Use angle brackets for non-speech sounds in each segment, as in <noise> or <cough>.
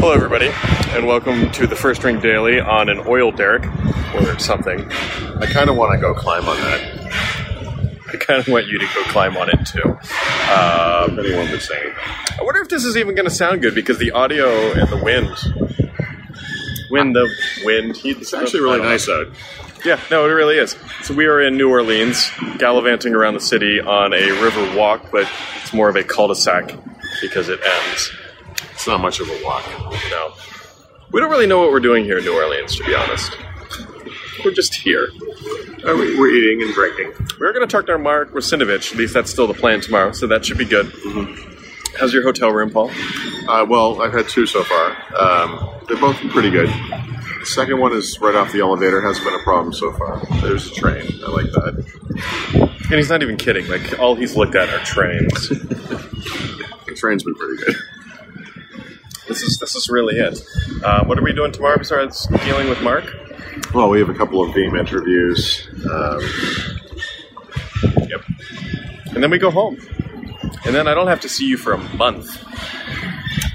Hello, everybody, and welcome to the First Ring Daily on an oil derrick or something. I kind of want to go climb on that. I kind of want you to go climb on it too. If anyone would say. I wonder if this is even going to sound good because the audio and the wind, wind of wind, heat. It's actually really nice out. Yeah, no, it really is. So we are in New Orleans, gallivanting around the city on a river walk, but it's more of a cul-de-sac because it ends. It's not much of a walk. No, we don't really know what we're doing here in New Orleans, to be honest. We're just here. Uh, we- We're eating and drinking. We're going to talk to our Mark Russinovich. At least that's still the plan tomorrow, so that should be good. How's your hotel room, Paul? Uh, well, I've had two so far. Um, they're both pretty good. The second one is right off the elevator. Hasn't been a problem so far. There's a train. I like that. And he's not even kidding. Like all he's looked at are trains. <laughs> The train's been pretty good. This is this is really it. Uh, what are we doing tomorrow besides dealing with Mark? Well, we have a couple of Veeam interviews. Um, Yep. And then we go home. And then I don't have to see you for a month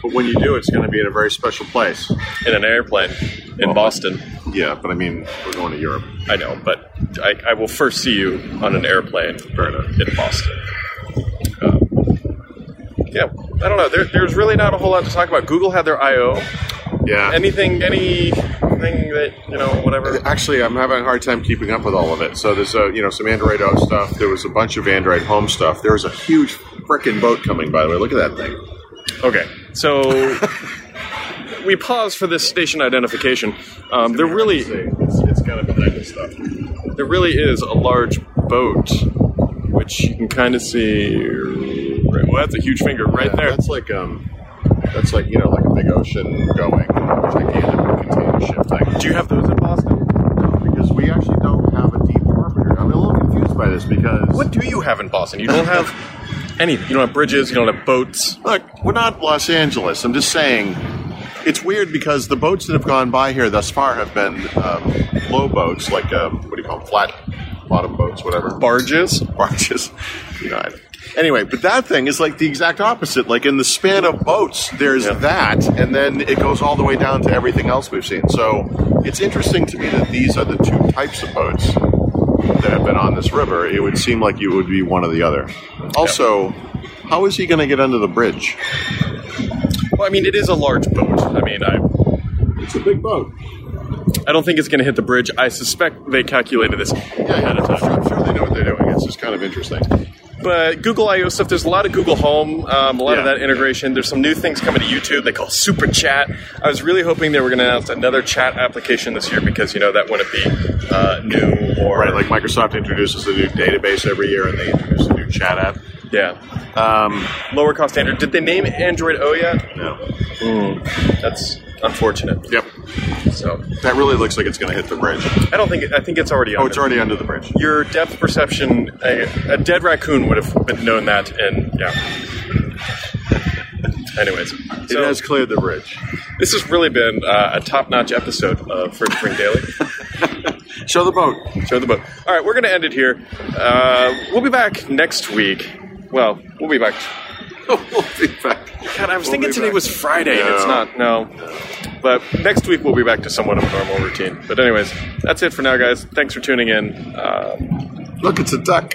but when you do, it's going to be in a very special place. in an airplane in Well, Boston. Yeah, but I mean, we're going to Europe. I know, but I, I will first see you on an airplane in Boston. Um, yeah, I don't know. There, there's really not a whole lot to talk about. Google had their I/O. Yeah. Anything, anything that you know, whatever. Actually, I'm having a hard time keeping up with all of it. So there's a, you know some Android Auto stuff. There was a bunch of Android Home stuff. There was a huge frickin' boat coming. By the way, look at that thing. Okay, so we pause for this station identification. Um, there really, it's, it's kind of behind this stuff. there really is a large boat, which you can kind of see. Right, well, that's a huge finger right there. That's like um, that's like you know like a big ocean going gigantic container ship thing. Do you have those in Boston? No, Because we actually don't have a deep harbor here. I'm a little confused by this because What do you have in Boston? You don't have <laughs> anything. You don't have bridges. You don't have boats. Look, we're not Los Angeles. I'm just saying. It's weird because the boats that have gone by here thus far have been um, low boats, like um, what do you call them, flat bottom boats, whatever. Barges. barges. <laughs> You know, I- anyway, but that thing is like the exact opposite. Like in the span of boats, there's Yeah. that, and then it goes all the way down to everything else we've seen. So it's interesting to me that these are the two types of boats that have been on this river. It would seem like you would be one or the other. Also, how is he going to get under the bridge? Well, I mean, it is a large boat. I mean, I It's a big boat. I don't think it's going to hit the bridge. I suspect they calculated this yeah, ahead of time. I'm sure they know what they're doing. It's just kind of interesting. But Google I/O stuff. There's a lot of Google Home, um, a lot of that integration. There's some new things coming to YouTube. They call Super Chat. I was really hoping they were going to announce another chat application this year because you know that wouldn't be uh, new or Right, like Microsoft introduces a new database every year, and they introduce a new chat app. yeah, Um, lower cost Android. Did they name Android O yet? no. That's unfortunate. Yep. So That really looks like it's going to hit the bridge. I don't think it, I think it's already. Oh, it's already under the bridge. Your depth perception, a, a dead raccoon would have been known that, and yeah. Anyways, It so has cleared the bridge. this has really been uh, a top-notch episode of First Ring Daily. <laughs> Show the boat. Show the boat. All right, we're going to end it here. Uh, we'll be back next week. Well, we'll be back. <laughs> we'll be back. God, I was We'll thinking today back. was Friday, and it's No. not. No. But next week we'll be back to somewhat of a normal routine. But anyways, that's it for now, guys. Thanks for tuning in. Uh, Look, it's a duck.